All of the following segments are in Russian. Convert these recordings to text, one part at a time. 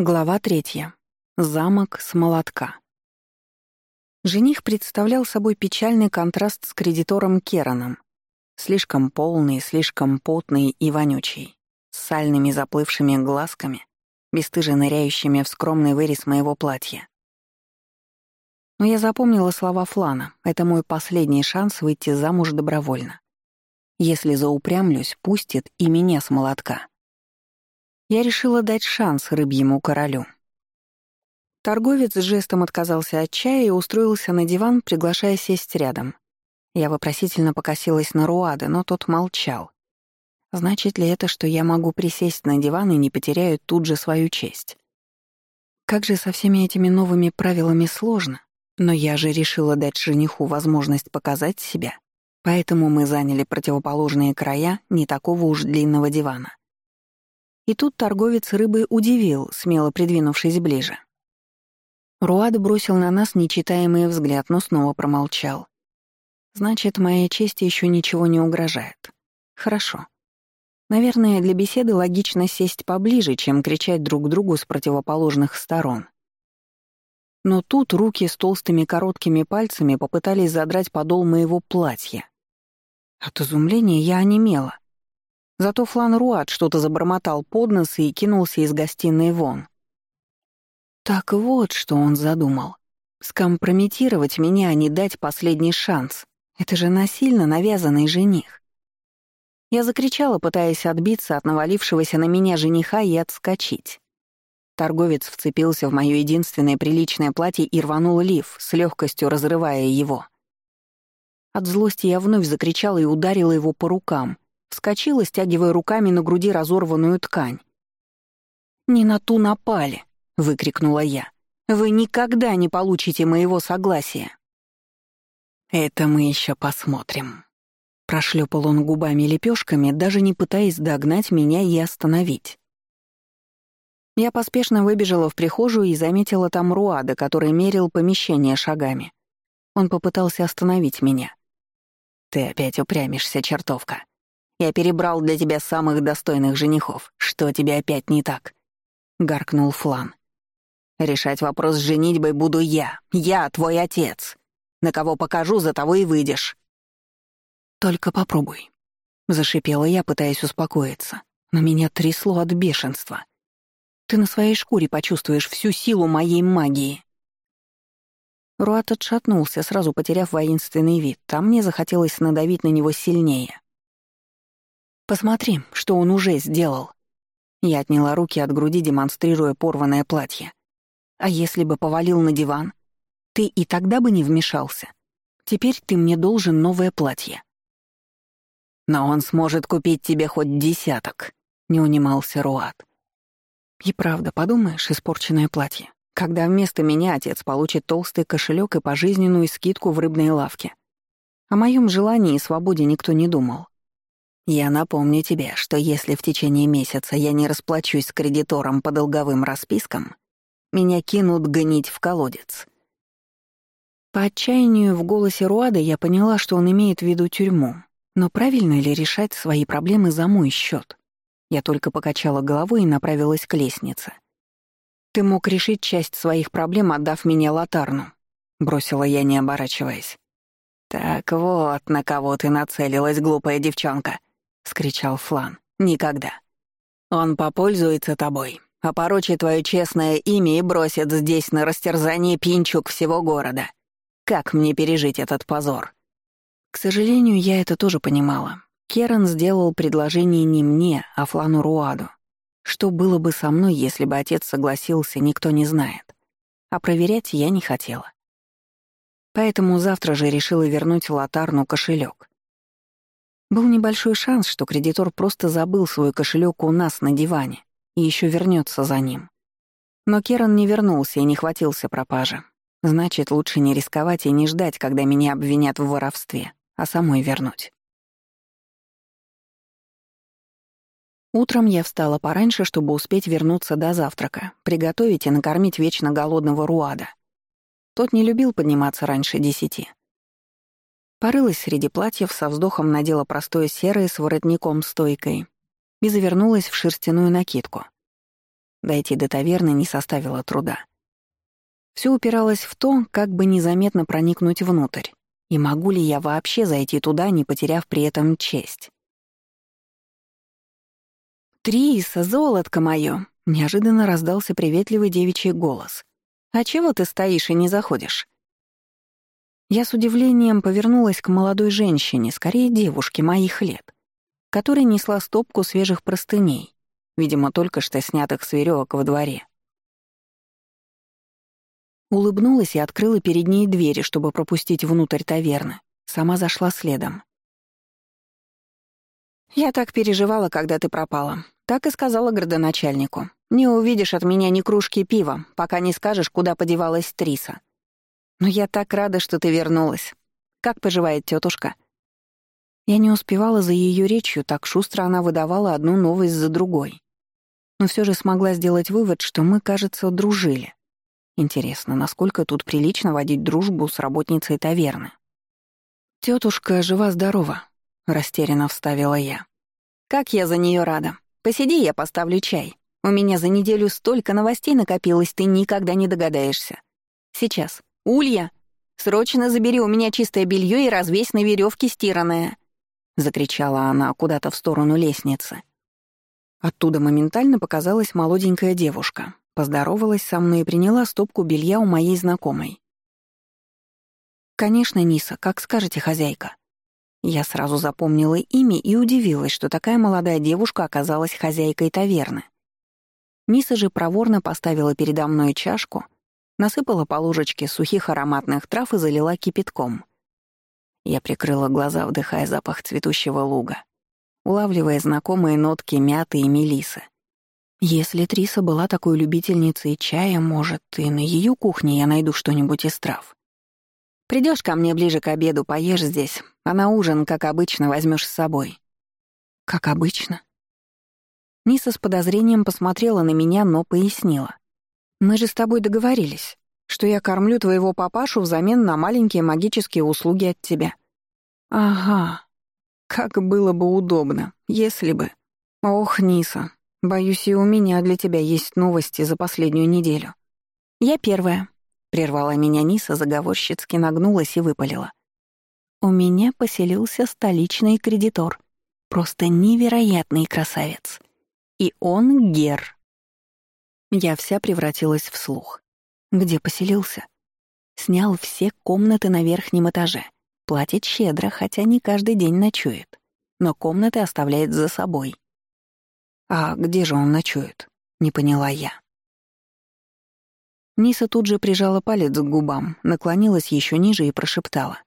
Глава третья. Замок с молотка. Жених представлял собой печальный контраст с кредитором Кераном. Слишком полный, слишком потный и вонючий, с сальными заплывшими глазками, бесстыже ныряющими в скромный вырез моего платья. Но я запомнила слова Флана. Это мой последний шанс выйти замуж добровольно. Если заупрямлюсь, пустит и меня с молотка. Я решила дать шанс рыбьему королю. Торговец жестом отказался от чая и устроился на диван, приглашая сесть рядом. Я вопросительно покосилась на Руада, но тот молчал. Значит ли это, что я могу присесть на диван и не потеряю тут же свою честь? Как же со всеми этими новыми правилами сложно, но я же решила дать жениху возможность показать себя, поэтому мы заняли противоположные края не такого уж длинного дивана. И тут торговец рыбой удивил, смело придвинувшись ближе. Руад бросил на нас нечитаемый взгляд, но снова промолчал. Значит, моей чести еще ничего не угрожает. Хорошо. Наверное, для беседы логично сесть поближе, чем кричать друг другу с противоположных сторон. Но тут руки с толстыми короткими пальцами попытались задрать подол моего платья. От изумления я онемела. Зато Флан Руат что-то забормотал под нос и кинулся из гостиной вон. Так вот, что он задумал. Скомпрометировать меня, а не дать последний шанс. Это же насильно навязанный жених. Я закричала, пытаясь отбиться от навалившегося на меня жениха и отскочить. Торговец вцепился в моё единственное приличное платье и рванул лиф, с легкостью разрывая его. От злости я вновь закричала и ударила его по рукам, Вскочила, стягивая руками на груди разорванную ткань. «Не на ту напали!» — выкрикнула я. «Вы никогда не получите моего согласия!» «Это мы еще посмотрим», — прошлепал он губами лепешками, даже не пытаясь догнать меня и остановить. Я поспешно выбежала в прихожую и заметила там Руада, который мерил помещение шагами. Он попытался остановить меня. «Ты опять упрямишься, чертовка. Я перебрал для тебя самых достойных женихов. Что тебе опять не так?» — гаркнул Флан. «Решать вопрос с женитьбой буду я. Я твой отец. На кого покажу, за того и выйдешь». «Только попробуй», — зашипела я, пытаясь успокоиться. Но меня трясло от бешенства. «Ты на своей шкуре почувствуешь всю силу моей магии». Руат отшатнулся, сразу потеряв воинственный вид, а мне захотелось надавить на него сильнее. Посмотри, что он уже сделал. Я отняла руки от груди, демонстрируя порванное платье. А если бы повалил на диван? Ты и тогда бы не вмешался. Теперь ты мне должен новое платье. Но он сможет купить тебе хоть десяток, не унимался Руат. И правда, подумаешь, испорченное платье. Когда вместо меня отец получит толстый кошелек и пожизненную скидку в рыбной лавке. О моем желании и свободе никто не думал. Я напомню тебе, что если в течение месяца я не расплачусь с кредитором по долговым распискам, меня кинут гнить в колодец. По отчаянию в голосе Руада я поняла, что он имеет в виду тюрьму. Но правильно ли решать свои проблемы за мой счет? Я только покачала головой и направилась к лестнице. «Ты мог решить часть своих проблем, отдав меня Латарну», — бросила я, не оборачиваясь. «Так вот, на кого ты нацелилась, глупая девчонка», скричал Флан. «Никогда. Он попользуется тобой, опорочит твое честное имя и бросит здесь на растерзание пинчук всего города. Как мне пережить этот позор?» К сожалению, я это тоже понимала. Керан сделал предложение не мне, а Флану Руаду. Что было бы со мной, если бы отец согласился, никто не знает. А проверять я не хотела. Поэтому завтра же решила вернуть Латарну кошелек. Был небольшой шанс, что кредитор просто забыл свой кошелек у нас на диване и еще вернется за ним. Но Керан не вернулся и не хватился пропажи. Значит, лучше не рисковать и не ждать, когда меня обвинят в воровстве, а самой вернуть. Утром я встала пораньше, чтобы успеть вернуться до завтрака, приготовить и накормить вечно голодного Руада. Тот не любил подниматься раньше десяти. Порылась среди платьев, со вздохом надела простое серое с воротником-стойкой и завернулась в шерстяную накидку. Дойти до таверны не составило труда. Все упиралось в то, как бы незаметно проникнуть внутрь, и могу ли я вообще зайти туда, не потеряв при этом честь. «Триса, золотко моё!» — неожиданно раздался приветливый девичий голос. «А чего ты стоишь и не заходишь?» Я с удивлением повернулась к молодой женщине, скорее девушке моих лет, которая несла стопку свежих простыней, видимо, только что снятых с веревок во дворе. Улыбнулась и открыла перед ней двери, чтобы пропустить внутрь таверны. Сама зашла следом. «Я так переживала, когда ты пропала. Так и сказала градоначальнику. Не увидишь от меня ни кружки пива, пока не скажешь, куда подевалась Триса. Но я так рада, что ты вернулась. Как поживает тетушка? Я не успевала за ее речью, так шустро она выдавала одну новость за другой. Но все же смогла сделать вывод, что мы, кажется, дружили. Интересно, насколько тут прилично водить дружбу с работницей таверны? Тетушка жива-здорова, растерянно вставила я. Как я за нее рада. Посиди, я поставлю чай. У меня за неделю столько новостей накопилось, ты никогда не догадаешься. Сейчас. Улья, срочно забери у меня чистое белье и развесь на веревке стиранное!» — закричала она куда-то в сторону лестницы. Оттуда моментально показалась молоденькая девушка, поздоровалась со мной и приняла стопку белья у моей знакомой. «Конечно, Ниса, как скажете, хозяйка». Я сразу запомнила имя и удивилась, что такая молодая девушка оказалась хозяйкой таверны. Ниса же проворно поставила передо мной чашку — насыпала по ложечке сухих ароматных трав и залила кипятком. Я прикрыла глаза, вдыхая запах цветущего луга, улавливая знакомые нотки мяты и мелисы. Если Триса была такой любительницей чая, может, и на ее кухне я найду что-нибудь из трав. Придешь ко мне ближе к обеду, поешь здесь, а на ужин, как обычно, возьмешь с собой. Как обычно? Ниса с подозрением посмотрела на меня, но пояснила. Мы же с тобой договорились, что я кормлю твоего папашу взамен на маленькие магические услуги от тебя. Ага. Как было бы удобно, если бы. Ох, Ниса, боюсь, и у меня для тебя есть новости за последнюю неделю. Я первая. Прервала меня Ниса, заговорщицки нагнулась и выпалила. У меня поселился столичный кредитор. Просто невероятный красавец. И он Гер. Я вся превратилась в слух. Где поселился? Снял все комнаты на верхнем этаже. Платит щедро, хотя не каждый день ночует. Но комнаты оставляет за собой. А где же он ночует? Не поняла я. Ниса тут же прижала палец к губам, наклонилась еще ниже и прошептала.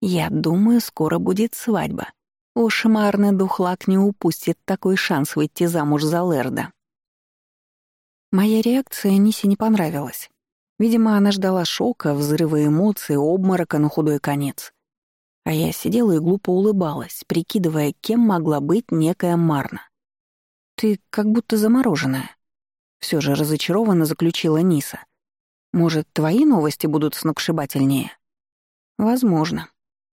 «Я думаю, скоро будет свадьба. Уж Марне Духлак не упустит такой шанс выйти замуж за Лерда». Моя реакция Нисе не понравилась. Видимо, она ждала шока, взрыва эмоций, обморока на худой конец. А я сидела и глупо улыбалась, прикидывая, кем могла быть некая Марна. «Ты как будто замороженная», — все же разочарованно заключила Ниса. «Может, твои новости будут сногсшибательнее?» «Возможно.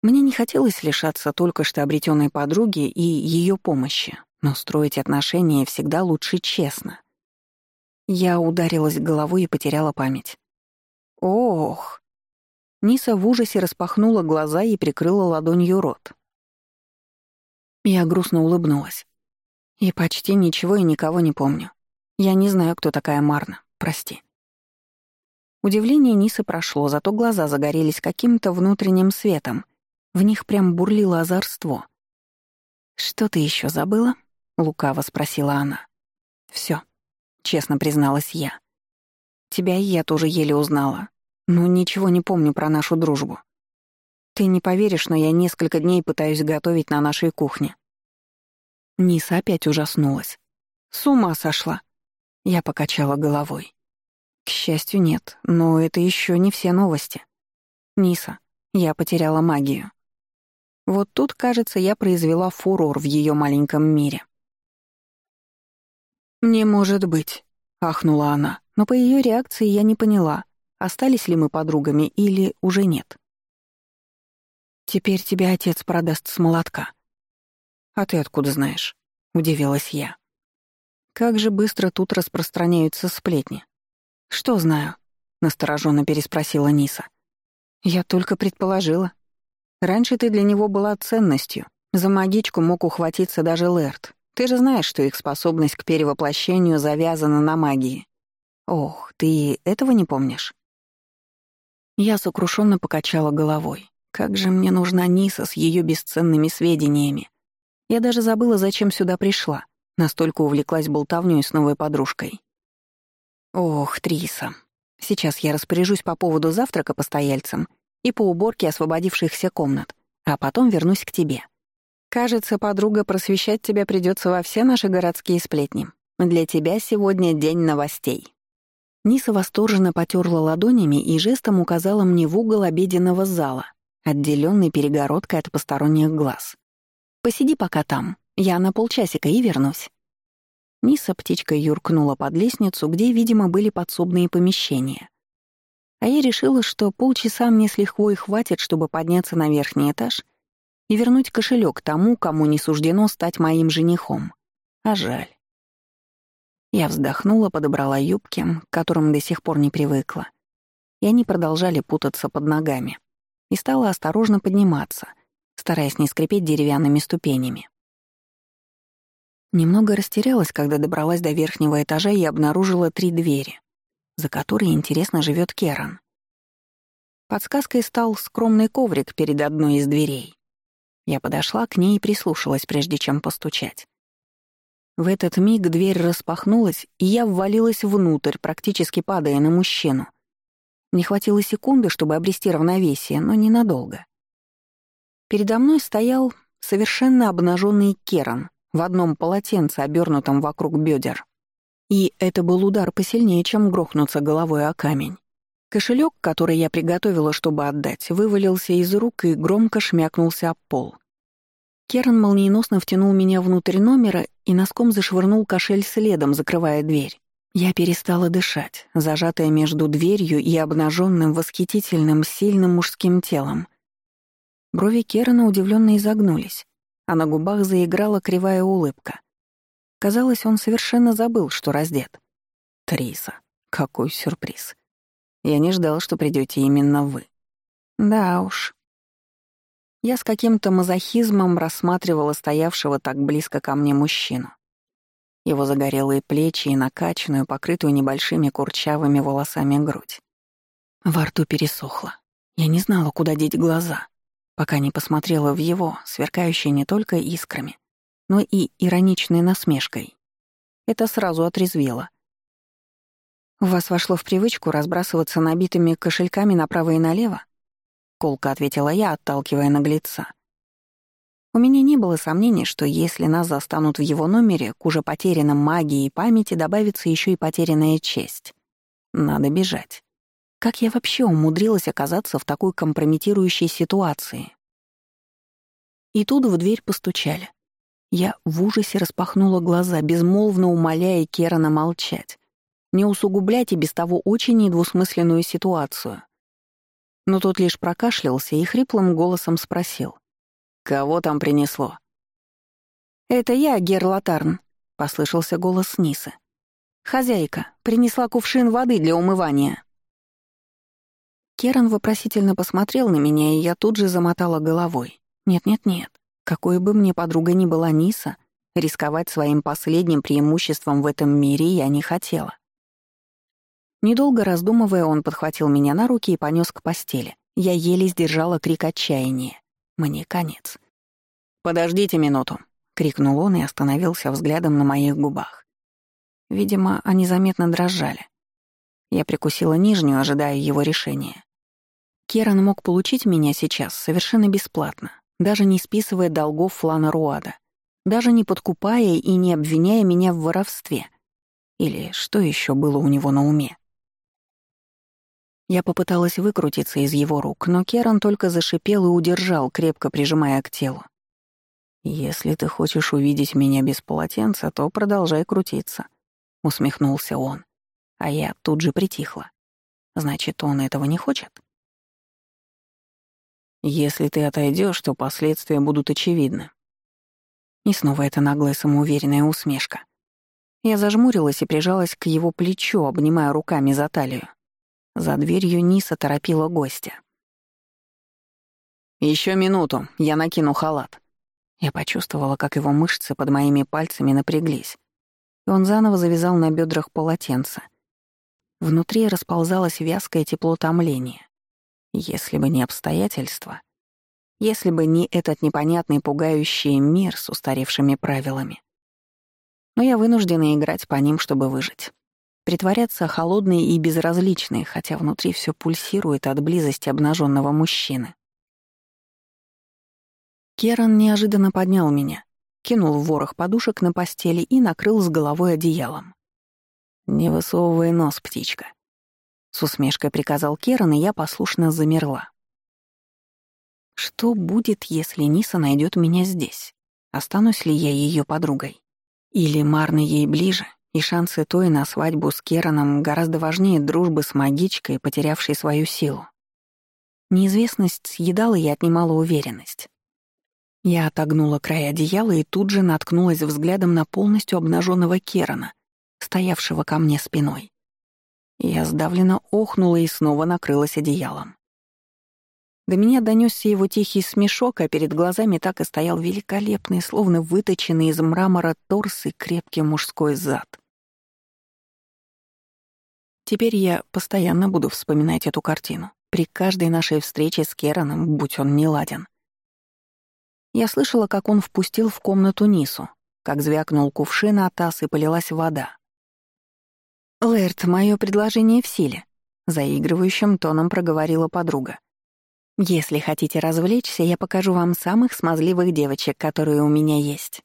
Мне не хотелось лишаться только что обретенной подруги и ее помощи, но строить отношения всегда лучше честно. Я ударилась головой и потеряла память. Ох! Ниса в ужасе распахнула глаза и прикрыла ладонью рот. Я грустно улыбнулась. И почти ничего и никого не помню. Я не знаю, кто такая Марна, прости. Удивление Нисы прошло, зато глаза загорелись каким-то внутренним светом. В них прям бурлило озорство. «Что ты еще забыла?» — лукаво спросила она. Все честно призналась я. Тебя и я тоже еле узнала, но ничего не помню про нашу дружбу. Ты не поверишь, но я несколько дней пытаюсь готовить на нашей кухне. Ниса опять ужаснулась. С ума сошла. Я покачала головой. К счастью, нет, но это еще не все новости. Ниса, я потеряла магию. Вот тут, кажется, я произвела фурор в ее маленьком мире. «Не может быть», — ахнула она, но по ее реакции я не поняла, остались ли мы подругами или уже нет. «Теперь тебя отец продаст с молотка». «А ты откуда знаешь?» — удивилась я. Как же быстро тут распространяются сплетни. Что знаю? настороженно переспросила Ниса. Я только предположила. Раньше ты для него была ценностью. За магичку мог ухватиться даже Лэрд. Ты же знаешь, что их способность к перевоплощению завязана на магии. Ох, ты этого не помнишь? Я сокрушенно покачала головой. Как же мне нужна Ниса с ее бесценными сведениями. Я даже забыла, зачем сюда пришла. Настолько увлеклась болтовнёй с новой подружкой. Ох, Триса. Сейчас я распоряжусь по поводу завтрака постояльцам и по уборке освободившихся комнат, а потом вернусь к тебе. Кажется, подруга, просвещать тебя придется во все наши городские сплетни. Для тебя сегодня день новостей». Ниса восторженно потерла ладонями и жестом указала мне в угол обеденного зала, отделенный перегородкой от посторонних глаз. «Посиди пока там, я на полчасика и вернусь». Ниса птичкой юркнула под лестницу, где, видимо, были подсобные помещения. А я решила, что полчаса мне с лихвой хватит, чтобы подняться на верхний этаж — и вернуть кошелек тому, кому не суждено стать моим женихом. А жаль. Я вздохнула, подобрала юбки, к которым до сих пор не привыкла. И они продолжали путаться под ногами. И стала осторожно подниматься, стараясь не скрипеть деревянными ступенями. Немного растерялась, когда добралась до верхнего этажа и обнаружила три двери, за которые, интересно, живет Керан. Подсказкой стал скромный коврик перед одной из дверей. Я подошла к ней и прислушалась, прежде чем постучать. В этот миг дверь распахнулась, и я ввалилась внутрь, практически падая на мужчину. Не хватило секунды, чтобы обрести равновесие, но ненадолго. Передо мной стоял совершенно обнаженный Керан в одном полотенце, обернутом вокруг бедер. И это был удар посильнее, чем грохнуться головой о камень. Кошелек, который я приготовила, чтобы отдать, вывалился из рук и громко шмякнулся об пол. Керн молниеносно втянул меня внутрь номера и носком зашвырнул кошель следом, закрывая дверь. Я перестала дышать, зажатая между дверью и обнаженным, восхитительным, сильным мужским телом. Брови Керна удивленно изогнулись, а на губах заиграла кривая улыбка. Казалось, он совершенно забыл, что раздет. Триса, какой сюрприз. Я не ждал, что придете именно вы. Да уж. Я с каким-то мазохизмом рассматривала стоявшего так близко ко мне мужчину. Его загорелые плечи и накачанную, покрытую небольшими курчавыми волосами грудь. Во рту пересохло. Я не знала, куда деть глаза, пока не посмотрела в его, сверкающие не только искрами, но и ироничной насмешкой. Это сразу отрезвело. «У вас вошло в привычку разбрасываться набитыми кошельками направо и налево?» — колко ответила я, отталкивая наглеца. У меня не было сомнений, что если нас застанут в его номере, к уже потерянным магии и памяти добавится еще и потерянная честь. Надо бежать. Как я вообще умудрилась оказаться в такой компрометирующей ситуации? И тут в дверь постучали. Я в ужасе распахнула глаза, безмолвно умоляя Керана молчать не усугублять и без того очень недвусмысленную ситуацию. Но тот лишь прокашлялся и хриплым голосом спросил. «Кого там принесло?» «Это я, Герлатарн», — послышался голос Нисы. «Хозяйка, принесла кувшин воды для умывания». Керан вопросительно посмотрел на меня, и я тут же замотала головой. «Нет-нет-нет, какой бы мне подруга ни была Ниса, рисковать своим последним преимуществом в этом мире я не хотела. Недолго раздумывая, он подхватил меня на руки и понес к постели. Я еле сдержала крик отчаяния. Мне конец. «Подождите минуту», — крикнул он и остановился взглядом на моих губах. Видимо, они заметно дрожали. Я прикусила нижнюю, ожидая его решения. Керан мог получить меня сейчас совершенно бесплатно, даже не списывая долгов Флана Руада, даже не подкупая и не обвиняя меня в воровстве. Или что еще было у него на уме? Я попыталась выкрутиться из его рук, но Керан только зашипел и удержал, крепко прижимая к телу. «Если ты хочешь увидеть меня без полотенца, то продолжай крутиться», — усмехнулся он. А я тут же притихла. Значит, он этого не хочет? «Если ты отойдешь, то последствия будут очевидны». И снова эта наглая самоуверенная усмешка. Я зажмурилась и прижалась к его плечу, обнимая руками за талию. За дверью Ниса торопила гостя. Еще минуту, я накину халат». Я почувствовала, как его мышцы под моими пальцами напряглись. И он заново завязал на бедрах полотенце. Внутри расползалось вязкое тепло томления. Если бы не обстоятельства, если бы не этот непонятный пугающий мир с устаревшими правилами. Но я вынуждена играть по ним, чтобы выжить. Притворяться холодной и безразличной, хотя внутри все пульсирует от близости обнаженного мужчины. Керан неожиданно поднял меня, кинул ворох подушек на постели и накрыл с головой одеялом. «Не высовывай нос, птичка», — с усмешкой приказал Керан, и я послушно замерла. Что будет, если Ниса найдет меня здесь? Останусь ли я ее подругой? Или Марна ей ближе, и шансы той на свадьбу с Кераном гораздо важнее дружбы с магичкой, потерявшей свою силу? Неизвестность съедала и отнимала уверенность. Я отогнула край одеяла и тут же наткнулась взглядом на полностью обнаженного Керана, стоявшего ко мне спиной. Я сдавленно охнула и снова накрылась одеялом. До меня донесся его тихий смешок, а перед глазами так и стоял великолепный, словно выточенный из мрамора торс и крепкий мужской зад. Теперь я постоянно буду вспоминать эту картину, при каждой нашей встрече с Кераном, будь он неладен. Я слышала, как он впустил в комнату Нису, как звякнул кувшин, а таз и полилась вода. «Лэрт, мое предложение в силе», — заигрывающим тоном проговорила подруга. «Если хотите развлечься, я покажу вам самых смазливых девочек, которые у меня есть».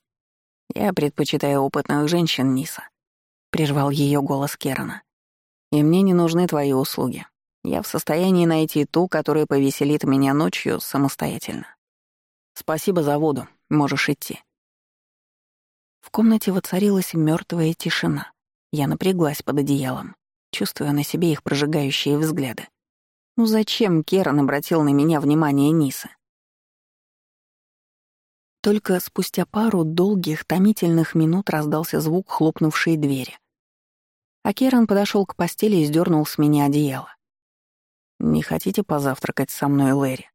«Я предпочитаю опытных женщин, Ниса», — прервал ее голос Керана. «И мне не нужны твои услуги. Я в состоянии найти ту, которая повеселит меня ночью самостоятельно». Спасибо за воду. Можешь идти. В комнате воцарилась мертвая тишина. Я напряглась под одеялом, чувствуя на себе их прожигающие взгляды. Ну зачем Керан обратил на меня внимание Ниса? Только спустя пару долгих, томительных минут раздался звук хлопнувшей двери. А Керан подошел к постели и сдернул с меня одеяло. «Не хотите позавтракать со мной, Лэри?»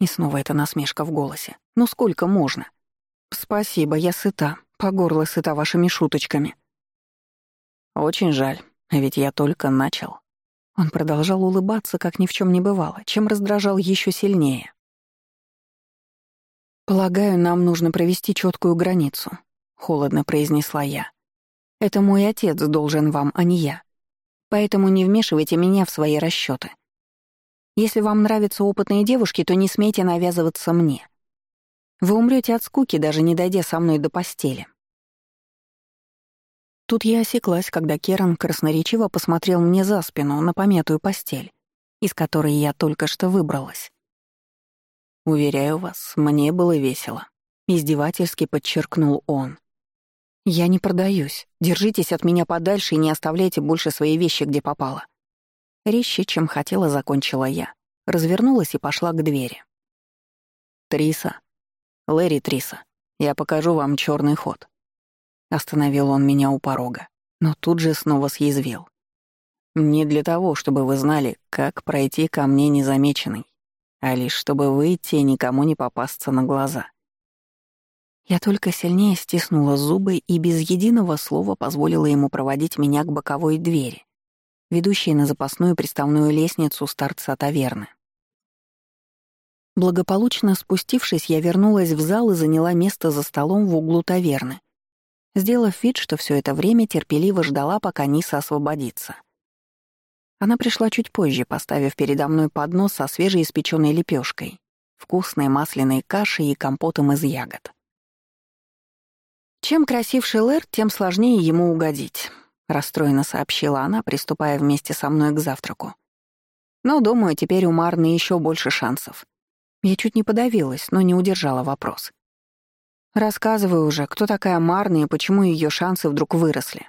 И снова эта насмешка в голосе. «Ну сколько можно?» «Спасибо, я сыта. По горло сыта вашими шуточками». «Очень жаль, ведь я только начал». Он продолжал улыбаться, как ни в чем не бывало, чем раздражал еще сильнее. «Полагаю, нам нужно провести четкую границу», — холодно произнесла я. «Это мой отец должен вам, а не я. Поэтому не вмешивайте меня в свои расчеты. Если вам нравятся опытные девушки, то не смейте навязываться мне. Вы умрете от скуки, даже не дойдя со мной до постели. Тут я осеклась, когда Керан красноречиво посмотрел мне за спину на помятую постель, из которой я только что выбралась. «Уверяю вас, мне было весело», — издевательски подчеркнул он. «Я не продаюсь. Держитесь от меня подальше и не оставляйте больше свои вещи, где попало. Резче, чем хотела, закончила я. Развернулась и пошла к двери. «Триса. Лэри Триса. Я покажу вам черный ход». Остановил он меня у порога, но тут же снова съязвил. «Не для того, чтобы вы знали, как пройти ко мне незамеченный, а лишь чтобы выйти и никому не попасться на глаза». Я только сильнее стиснула зубы и без единого слова позволила ему проводить меня к боковой двери, ведущей на запасную приставную лестницу с таверны. Благополучно спустившись, я вернулась в зал и заняла место за столом в углу таверны, сделав вид, что все это время терпеливо ждала, пока Ниса освободится. Она пришла чуть позже, поставив передо мной поднос со свежеиспеченной лепешкой, вкусной масляной кашей и компотом из ягод. Чем красивше Лэр, тем сложнее ему угодить расстроенно сообщила она, приступая вместе со мной к завтраку. Но, думаю, теперь у Марны еще больше шансов. Я чуть не подавилась, но не удержала вопрос. Рассказывай уже, кто такая Марна и почему ее шансы вдруг выросли.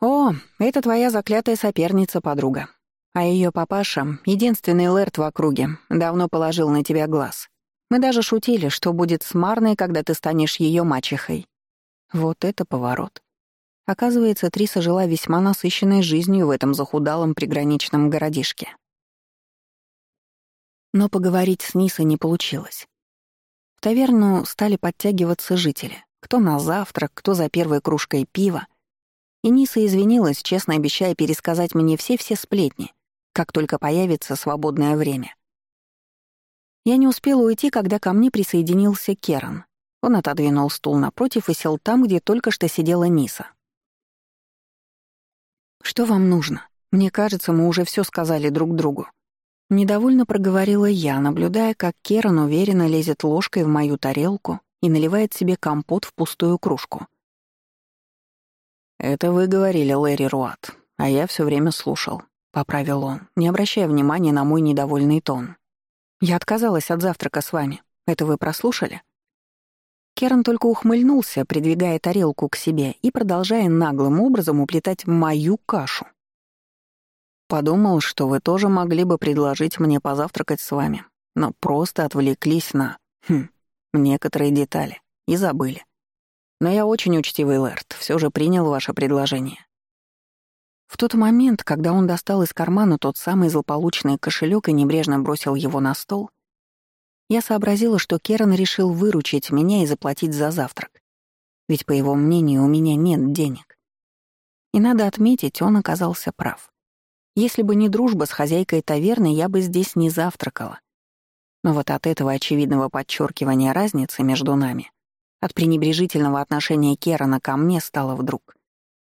О, это твоя заклятая соперница, подруга. А ее папаша, единственный Лэрт в округе, давно положил на тебя глаз. Мы даже шутили, что будет с Марной, когда ты станешь ее мачехой. Вот это поворот. Оказывается, Триса жила весьма насыщенной жизнью в этом захудалом приграничном городишке. Но поговорить с Нисой не получилось. В таверну стали подтягиваться жители. Кто на завтрак, кто за первой кружкой пива. И Ниса извинилась, честно обещая пересказать мне все-все сплетни, как только появится свободное время. Я не успела уйти, когда ко мне присоединился Керан. Он отодвинул стул напротив и сел там, где только что сидела Ниса. «Что вам нужно? Мне кажется, мы уже все сказали друг другу». Недовольно проговорила я, наблюдая, как Керан уверенно лезет ложкой в мою тарелку и наливает себе компот в пустую кружку. «Это вы говорили, Лэри Руат, а я все время слушал», — поправил он, не обращая внимания на мой недовольный тон. «Я отказалась от завтрака с вами. Это вы прослушали?» Керн только ухмыльнулся, придвигая тарелку к себе и продолжая наглым образом уплетать мою кашу. Подумал, что вы тоже могли бы предложить мне позавтракать с вами, но просто отвлеклись на... Хм, некоторые детали и забыли. Но я очень учтивый Лэрд, все же принял ваше предложение. В тот момент, когда он достал из кармана тот самый злополучный кошелек и небрежно бросил его на стол, я сообразила, что Керан решил выручить меня и заплатить за завтрак. Ведь, по его мнению, у меня нет денег. И надо отметить, он оказался прав. Если бы не дружба с хозяйкой таверны, я бы здесь не завтракала. Но вот от этого очевидного подчеркивания разницы между нами, от пренебрежительного отношения Керана ко мне стало вдруг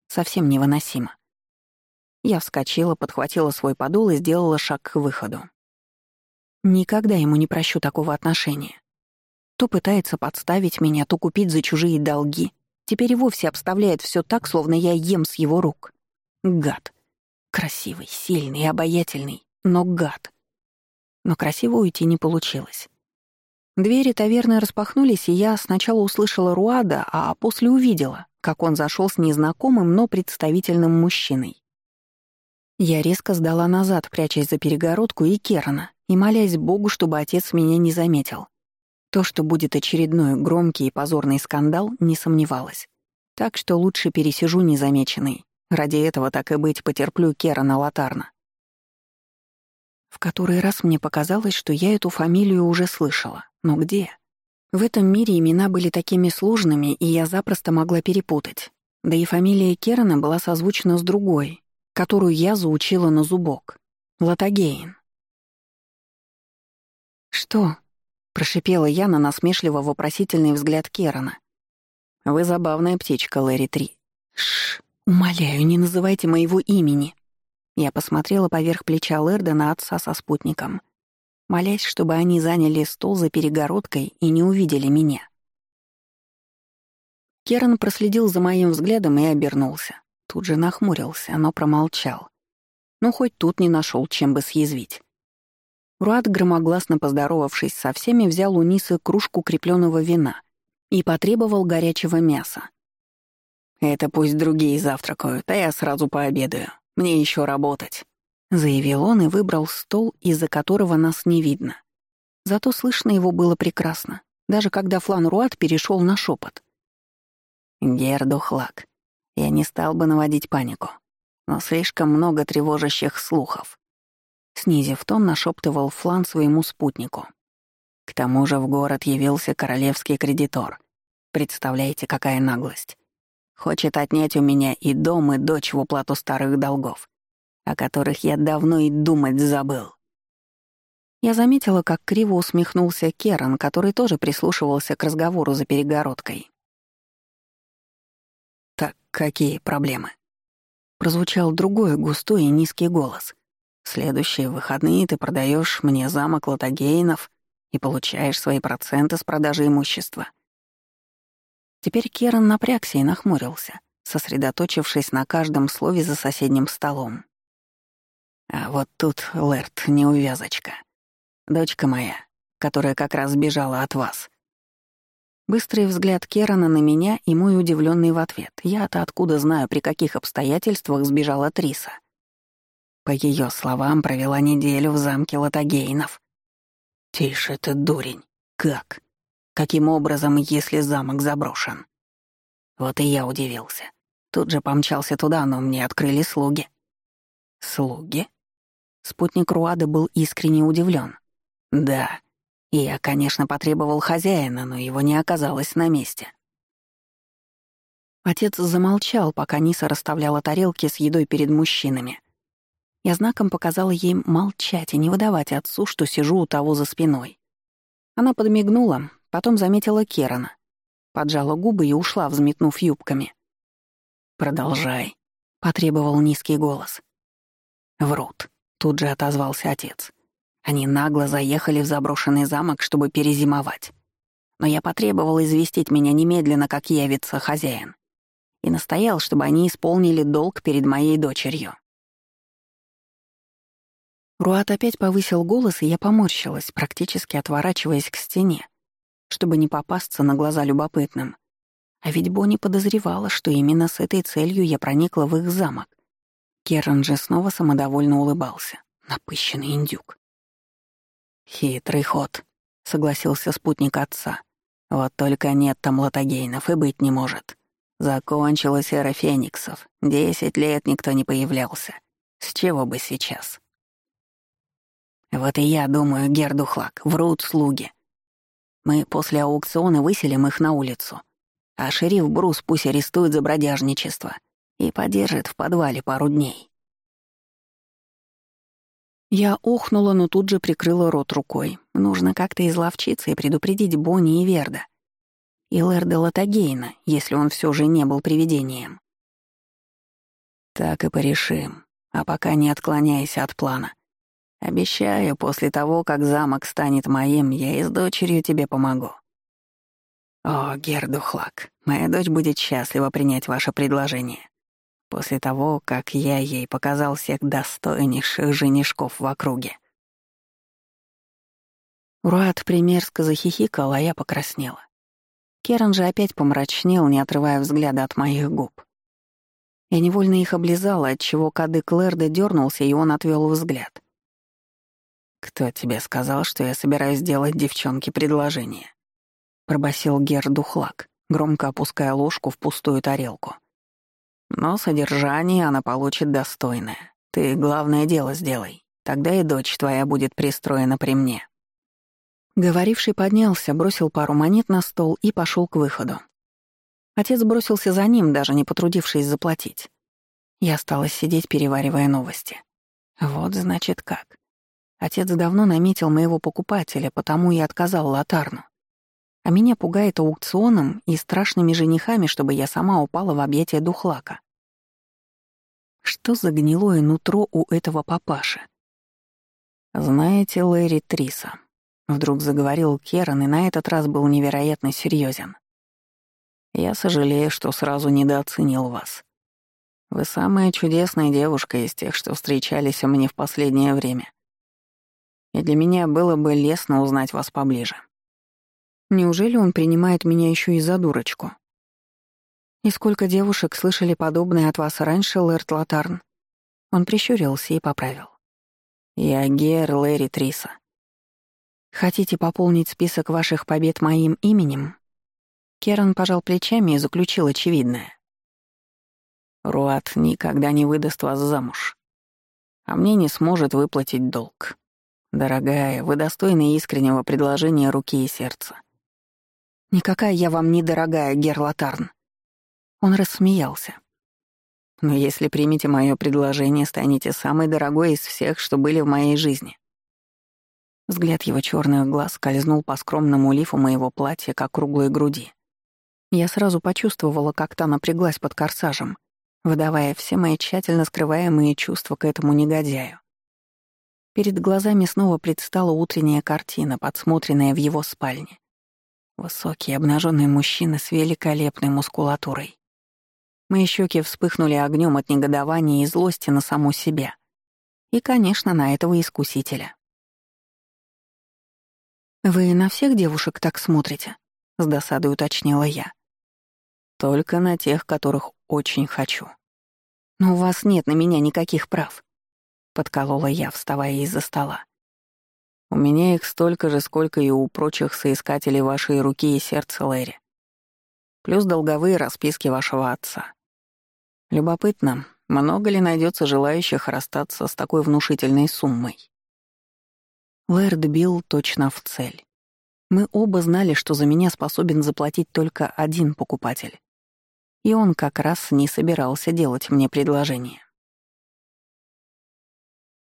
совсем невыносимо. Я вскочила, подхватила свой подол и сделала шаг к выходу. Никогда ему не прощу такого отношения. То пытается подставить меня, то купить за чужие долги. Теперь и вовсе обставляет все так, словно я ем с его рук. Гад. Красивый, сильный, обаятельный, но гад. Но красиво уйти не получилось. Двери таверны распахнулись, и я сначала услышала Руада, а после увидела, как он зашел с незнакомым, но представительным мужчиной. Я резко сдала назад, прячась за перегородку и Керана, и молясь Богу, чтобы отец меня не заметил. То, что будет очередной громкий и позорный скандал, не сомневалась. Так что лучше пересижу незамеченный. Ради этого, так и быть, потерплю Керана Латарна. В который раз мне показалось, что я эту фамилию уже слышала. Но где? В этом мире имена были такими сложными, и я запросто могла перепутать. Да и фамилия Керана была созвучна с другой, которую я заучила на зубок. Латагейн. «Что?» — прошипела я на насмешливо-вопросительный взгляд Керана. «Вы забавная птичка, Лэри Три». «Шш, умоляю, не называйте моего имени». Я посмотрела поверх плеча Лэрда на отца со спутником, молясь, чтобы они заняли стол за перегородкой и не увидели меня. Керан проследил за моим взглядом и обернулся. Тут же нахмурился, но промолчал. Ну, хоть тут не нашел, чем бы съязвить. Руат, громогласно поздоровавшись со всеми, взял у Нисы кружку крепленного вина и потребовал горячего мяса. «Это пусть другие завтракают, а я сразу пообедаю. Мне еще работать», — заявил он и выбрал стол, из-за которого нас не видно. Зато слышно его было прекрасно, даже когда Флан Руат перешел на шепот. «Гердухлак, я не стал бы наводить панику, но слишком много тревожащих слухов. Снизив тон, нашептывал Флан своему спутнику. К тому же в город явился королевский кредитор. Представляете, какая наглость. Хочет отнять у меня и дом, и дочь в уплату старых долгов, о которых я давно и думать забыл. Я заметила, как криво усмехнулся Керан, который тоже прислушивался к разговору за перегородкой. «Так какие проблемы?» Прозвучал другой густой и низкий голос. «В следующие выходные ты продаешь мне замок Латагейнов и получаешь свои проценты с продажи имущества». Теперь Керан напрягся и нахмурился, сосредоточившись на каждом слове за соседним столом. «А вот тут, Лэрт, неувязочка. Дочка моя, которая как раз сбежала от вас». Быстрый взгляд Керана на меня и мой удивленный в ответ. Я-то откуда знаю, при каких обстоятельствах сбежала Триса. По ее словам, провела неделю в замке Латагейнов. «Тише ты, дурень. Как? Каким образом, если замок заброшен?» Вот и я удивился. Тут же помчался туда, но мне открыли слуги». «Слуги?» Спутник Руады был искренне удивлен. «Да. И я, конечно, потребовал хозяина, но его не оказалось на месте». Отец замолчал, пока Ниса расставляла тарелки с едой перед мужчинами. Я знаком показала ей молчать и не выдавать отцу, что сижу у того за спиной. Она подмигнула, потом заметила Керана, поджала губы и ушла, взметнув юбками. «Продолжай», — потребовал низкий голос. «Врут», — тут же отозвался отец. Они нагло заехали в заброшенный замок, чтобы перезимовать. Но я потребовал известить меня немедленно, как явится хозяин. И настоял, чтобы они исполнили долг перед моей дочерью. Руат опять повысил голос, и я поморщилась, практически отворачиваясь к стене, чтобы не попасться на глаза любопытным. А ведь Бонни подозревала, что именно с этой целью я проникла в их замок. Керан же снова самодовольно улыбался. Напыщенный индюк. «Хитрый ход», — согласился спутник отца. «Вот только нет там латагейнов и быть не может. Закончилась эра фениксов. Десять лет никто не появлялся. С чего бы сейчас?» «Вот и я думаю, Гердухлак, врут слуги. Мы после аукциона выселим их на улицу, а шериф Брус пусть арестует за бродяжничество и подержит в подвале пару дней. Я охнула, но тут же прикрыла рот рукой. Нужно как-то изловчиться и предупредить Бонни и Верда. И Лерда Латагейна, если он все же не был привидением. Так и порешим, а пока не отклоняйся от плана. Обещаю, после того, как замок станет моим, я и с дочерью тебе помогу. О, Гердухлак, моя дочь будет счастлива принять ваше предложение после того, как я ей показал всех достойнейших женишков в округе. Руат примерзко захихикал, а я покраснела. Керан же опять помрачнел, не отрывая взгляда от моих губ. Я невольно их облизала, отчего кадык Лерда дернулся, и он отвел взгляд. «Кто тебе сказал, что я собираюсь сделать девчонке предложение?» — пробасил Гер Духлак, громко опуская ложку в пустую тарелку. Но содержание она получит достойное. Ты главное дело сделай. Тогда и дочь твоя будет пристроена при мне». Говоривший поднялся, бросил пару монет на стол и пошел к выходу. Отец бросился за ним, даже не потрудившись заплатить. Я стала сидеть, переваривая новости. Вот значит как. Отец давно наметил моего покупателя, потому и отказал Латарну. А меня пугает аукционом и страшными женихами, чтобы я сама упала в объятия духлака. Что за гнилое нутро у этого папаши? «Знаете Лэри Триса?» — вдруг заговорил Керан, и на этот раз был невероятно серьезен. «Я сожалею, что сразу недооценил вас. Вы самая чудесная девушка из тех, что встречались меня в последнее время. И для меня было бы лестно узнать вас поближе. Неужели он принимает меня еще и за дурочку? И сколько девушек слышали подобное от вас раньше, Лэрт Латарн? Он прищурился и поправил. Я Гер Лэри Триса. Хотите пополнить список ваших побед моим именем? Керан пожал плечами и заключил очевидное. Руат никогда не выдаст вас замуж. А мне не сможет выплатить долг. Дорогая, вы достойны искреннего предложения руки и сердца. «Никакая я вам не дорогая, Герлатарн». Он рассмеялся. «Но если примете мое предложение, станете самой дорогой из всех, что были в моей жизни». Взгляд его черных глаз скользнул по скромному лифу моего платья, как круглой груди. Я сразу почувствовала, как та напряглась под корсажем, выдавая все мои тщательно скрываемые чувства к этому негодяю. Перед глазами снова предстала утренняя картина, подсмотренная в его спальне. Высокий, обнаженный мужчина с великолепной мускулатурой. Мои щеки вспыхнули огнем от негодования и злости на саму себя. И, конечно, на этого искусителя. «Вы на всех девушек так смотрите?» — с досадой уточнила я. «Только на тех, которых очень хочу. Но у вас нет на меня никаких прав», — подколола я, вставая из-за стола. У меня их столько же, сколько и у прочих соискателей вашей руки и сердца, Лэри. Плюс долговые расписки вашего отца. Любопытно, много ли найдется желающих расстаться с такой внушительной суммой? Лэрд бил точно в цель. Мы оба знали, что за меня способен заплатить только один покупатель. И он как раз не собирался делать мне предложение.